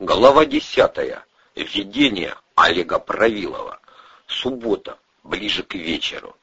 Глава десятая. Введение Олега Правилова. Суббота, ближе к вечеру.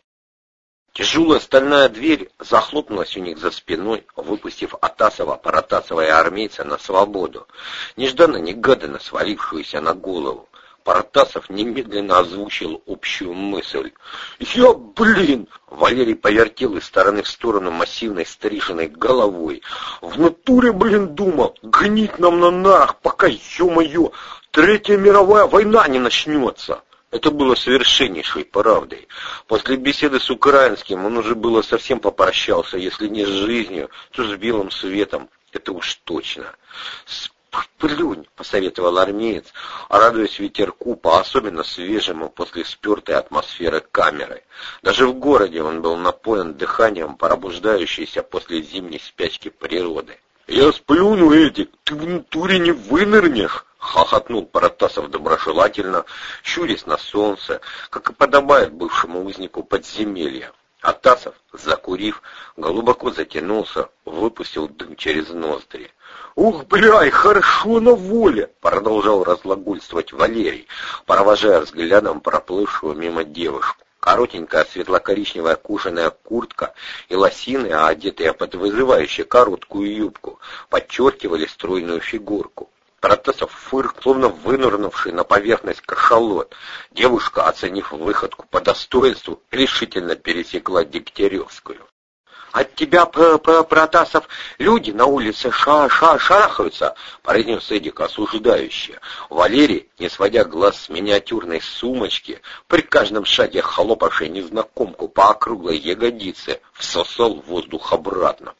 Тяжелая стальная дверь захлопнулась у них за спиной, выпустив Атасова, Паратасова и армейца на свободу, нежданно-негаданно свалившуюся на голову. Паратасов немедленно озвучил общую мысль. «Я, блин!» Валерий повертел из стороны в сторону массивной стриженной головой. «В натуре, блин, думал, гнить нам на нарах, пока, ё-моё, Третья мировая война не начнется!» Это было совершеннейшей правдой. После беседы с украинским он уже было совсем попрощался, если не с жизнью, то с белым светом. Это уж точно. «Плюнь», — посоветовал армеец, радуясь ветерку, по особенно свежему после спертой атмосферы камеры. Даже в городе он был напоен дыханием пробуждающейся после зимней спячки природы. «Я сплюну, Эдик, ты в натуре не вынырнешь!» — хохотнул Паратасов доброжелательно, щурясь на солнце, как и подобает бывшему узнику подземелья. Атасов, закурив, глубоко затянулся, выпустил дым через ноздри. «Ух, бляй, хорошо на воле!» — продолжал разлагульствовать Валерий, провожая взглядом проплывшую мимо девушку. Коротенькая светло-коричневая кожаная куртка и лосины, одетые под вызывающую короткую юбку, подчеркивали стройную фигурку. Протасов фырк, словно вынырнувший на поверхность кашалот. Девушка, оценив выходку по достоинству, решительно пересекла Дегтяревскую. От тебя, П -п Протасов, люди на улице ша ша шарахаются, произнес Эдик осуждающе. Валерий, не сводя глаз с миниатюрной сумочки, при каждом шаге хлопавшей незнакомку по округлой ягодице, всосал воздух обратно.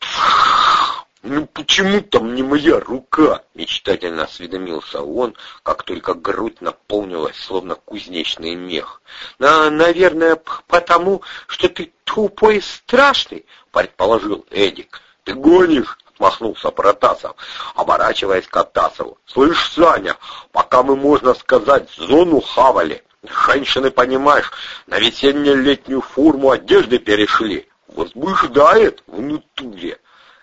«Ну почему там не моя рука?» — мечтательно осведомился он, как только грудь наполнилась, словно кузнечный мех. «На, наверное, потому, что ты тупой и страшный», — предположил Эдик. «Ты гонишь?» — отмахнулся Протасов, оборачиваясь к Атасову. «Слышь, Саня, пока мы, можно сказать, зону хавали, женщины, понимаешь, на весенне-летнюю форму одежды перешли. Возбуждает в натуре».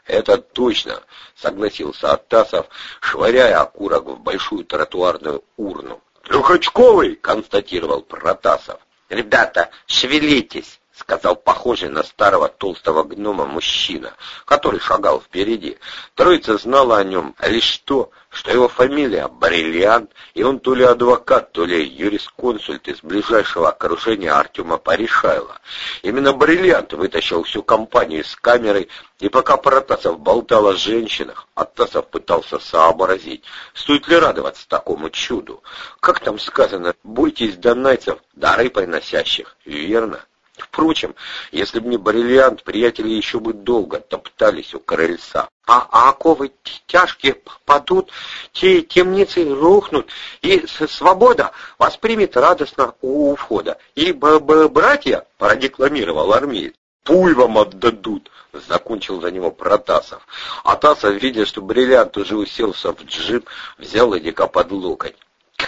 «Это точно», — согласился Оттасов, швыряя окурок в большую тротуарную урну. «Трехочковый!» — констатировал Протасов. «Ребята, шевелитесь!» — сказал похожий на старого толстого гнома мужчина, который шагал впереди. Троица знала о нем лишь то, что его фамилия Бриллиант, и он то ли адвокат, то ли юрисконсульт из ближайшего окружения Артема Паришайла. Именно Бриллиант вытащил всю компанию с камерой, и пока Протасов болтал о женщинах, Оттасов пытался сообразить, стоит ли радоваться такому чуду. Как там сказано, бойтесь донайцев, дары приносящих, верно? Впрочем, если б не бриллиант, приятели еще бы долго топтались у крыльца. А, а оковы тяжкие падут, те темницы рухнут, и свобода воспримет радостно у входа. И б -б братья, продекламировал армеец, пуй вам отдадут, закончил за него Протасов. А Тасов, видя, что бриллиант уже уселся в джип, взял Эдика под локоть.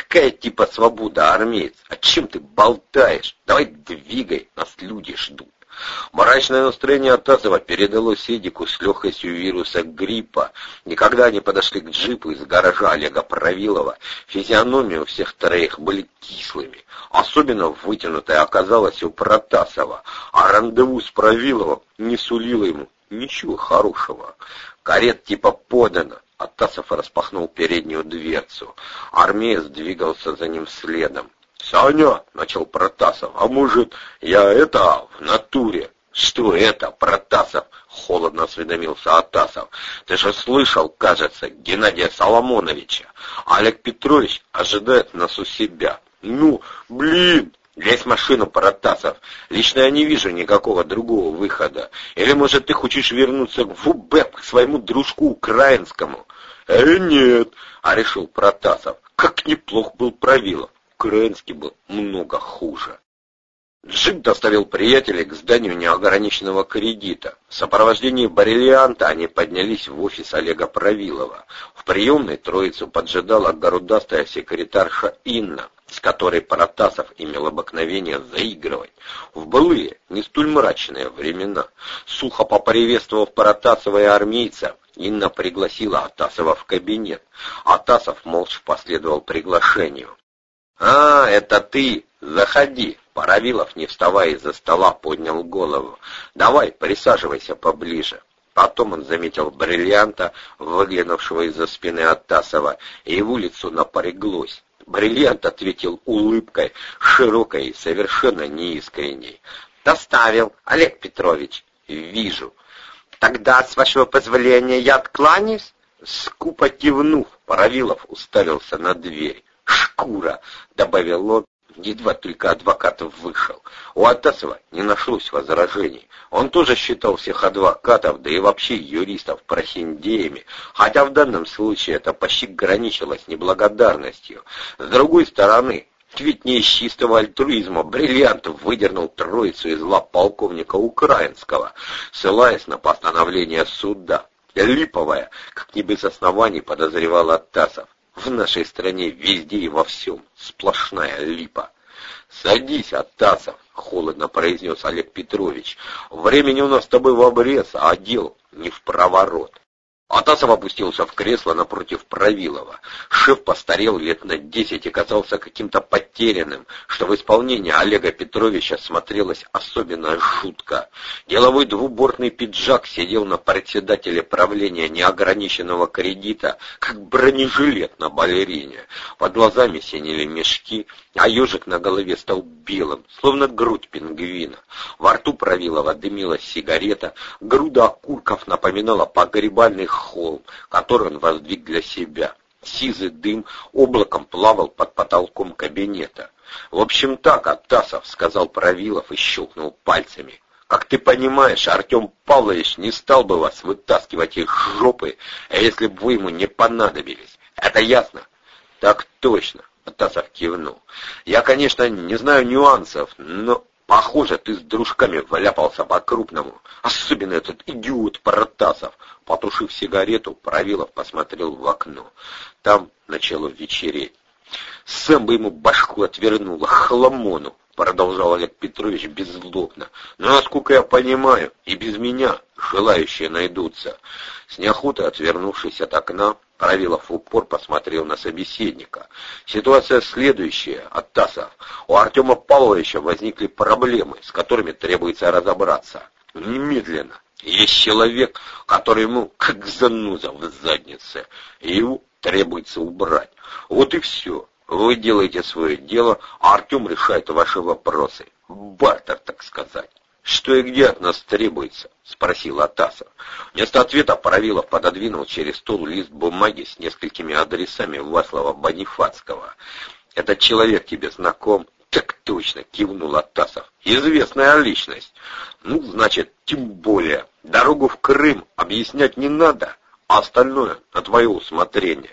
Какая типа свобода, армеец? О чем ты болтаешь? Давай двигай, нас люди ждут. Мрачное настроение Атасова передалось Эдику с легкостью вируса гриппа. И когда они подошли к джипу из гаража Олега Правилова, физиономии у всех троих были кислыми. Особенно вытянутая оказалась у Протасова, а рандеву с Правиловым не сулило ему ничего хорошего. Карет типа подано, Атасов распахнул переднюю дверцу. Армеец двигался за ним следом. «Саня!» — начал Протасов. «А может, я это, в натуре?» «Что это, Протасов?» — холодно осведомился Атасов. «Ты же слышал, кажется, Геннадия Соломоновича. Олег Петрович ожидает нас у себя». «Ну, блин!» Лезь в машину, Паратасов. Лично я не вижу никакого другого выхода. Или, может, ты хочешь вернуться в УБЭП к своему дружку украинскому? Э, нет, а решил Протасов. Как неплох был Правилов. Украинский был много хуже. Джип доставил приятелей к зданию неограниченного кредита. В сопровождении Барельянта они поднялись в офис Олега Правилова. В приемной троицу поджидала горудастая секретарша Инна с которой Паратасов имел обыкновение заигрывать в былые, не столь мрачные времена. Сухо поприветствовав Паратасова и армейца, Инна пригласила Атасова в кабинет. Атасов молча последовал приглашению. «А, это ты! Заходи!» Паравилов, не вставая из-за стола, поднял голову. «Давай, присаживайся поближе». Потом он заметил бриллианта, выглянувшего из-за спины Атасова, и его лицо напряглось. Бриллиант ответил улыбкой, широкой и совершенно неискренней. «Доставил, Олег Петрович». «Вижу». «Тогда, с вашего позволения, я откланяюсь?» Скупо кивнув, Паравилов уставился на дверь. «Шкура!» — добавил он, едва только адвокат вышел. У Атасова не нашлось возражений. Он тоже считал всех адвокатов, да и вообще юристов прохиндеями, хотя в данном случае это почти граничило с неблагодарностью. С другой стороны, ведь не из чистого альтруизма бриллиантов выдернул троицу из лап полковника Украинского, ссылаясь на постановление суда. Липовая, как не без оснований подозревал Атасов. В нашей стране везде и во всем сплошная липа. «Садись, Атасов», — холодно произнес Олег Петрович. «Времени у нас с тобой в обрез, а дел не в проворот». Атасов опустился в кресло напротив Правилова. Шеф постарел лет на десять и казался каким-то потерянным, что в исполнении Олега Петровича смотрелось особенно жутко. Деловой двубортный пиджак сидел на председателе правления неограниченного кредита, как бронежилет на балерине. Под глазами синели мешки, а ежик на голове стал белым, словно грудь пингвина. Во рту Правилова дымилась сигарета, груда окурков напоминала погребальный холм, который он воздвиг для себя. Сизый дым облаком плавал под потолком кабинета. «В общем так, Атасов», — сказал Правилов и щелкнул пальцами. «Как ты понимаешь, Артем Павлович не стал бы вас вытаскивать из жопы, а если бы вы ему не понадобились. Это ясно?» «Так точно», — Атасов кивнул. «Я, конечно, не знаю нюансов, но Похоже, ты с дружками вляпался по-крупному. Особенно этот идиот Протасов. Потушив сигарету, Правилов посмотрел в окно. Там начало вечереть. Сам бы ему башку отвернула, хламону, продолжал Олег Петрович беззлобно. Но, насколько я понимаю, и без меня желающие найдутся. С неохотой отвернувшись от окна, Правилов упор посмотрел на собеседника. Ситуация следующая, Оттасов. У Артема Павловича возникли проблемы, с которыми требуется разобраться. Немедленно. Есть человек, который ему как зануза в заднице, и его требуется убрать. Вот и все. Вы делаете свое дело, а Артем решает ваши вопросы. Бартер, так сказать. «Что и где от нас требуется?» — спросил Атасов. Вместо ответа Паравилов пододвинул через стол лист бумаги с несколькими адресами Васлова Бонифацкого. «Этот человек тебе знаком?» «Так точно!» — кивнул Атасов. «Известная личность. Ну, значит, тем более. Дорогу в Крым объяснять не надо, а остальное на твое усмотрение.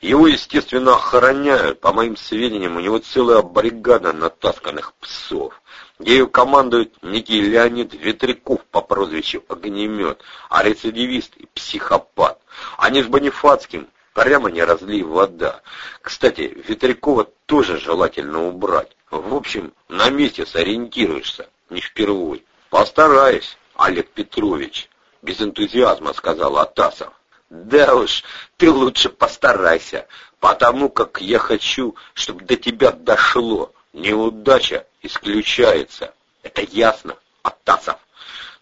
Его, естественно, охраняют. По моим сведениям, у него целая бригада натасканных псов. Ею командует некий Леонид Ветряков по прозвищу Огнемет, а рецидивист и психопат. Они с Бонифацким прямо не разлей вода. Кстати, Ветрякова тоже желательно убрать. В общем, на месте сориентируешься, не впервой. Постараюсь, Олег Петрович, без энтузиазма сказал Атасов. Да уж, ты лучше постарайся, потому как я хочу, чтобы до тебя дошло. Неудача исключается. Это ясно, Атасов.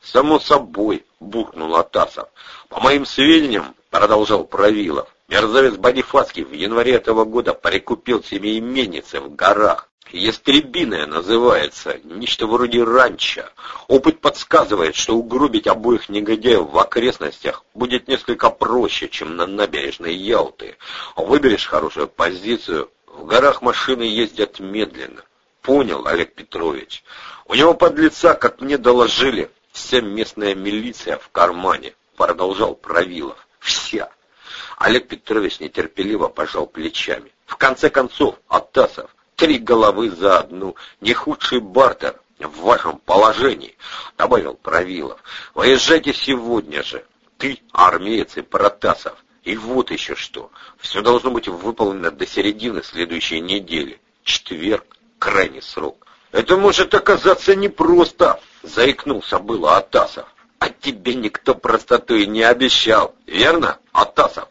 Само собой, буркнул Атасов. По моим сведениям, продолжал Правилов, мерзавец Бонифацкий в январе этого года прикупил себе именницы в горах. Ястребиная называется, нечто вроде ранчо. Опыт подсказывает, что угробить обоих негодяев в окрестностях будет несколько проще, чем на набережной Ялты. Выберешь хорошую позицию, в горах машины ездят медленно. Понял, Олег Петрович. У него под лица, как мне доложили, вся местная милиция в кармане, продолжал Правилов. Вся. Олег Петрович нетерпеливо пожал плечами. В конце концов, Атасов, три головы за одну, не худший бартер в вашем положении, добавил Правилов. Выезжайте сегодня же. Ты, армеец и Протасов. И вот еще что. Все должно быть выполнено до середины следующей недели. Четверг, крайний срок. Это может оказаться непросто, заикнулся было Атасов. А тебе никто простотой не обещал, верно, Атасов?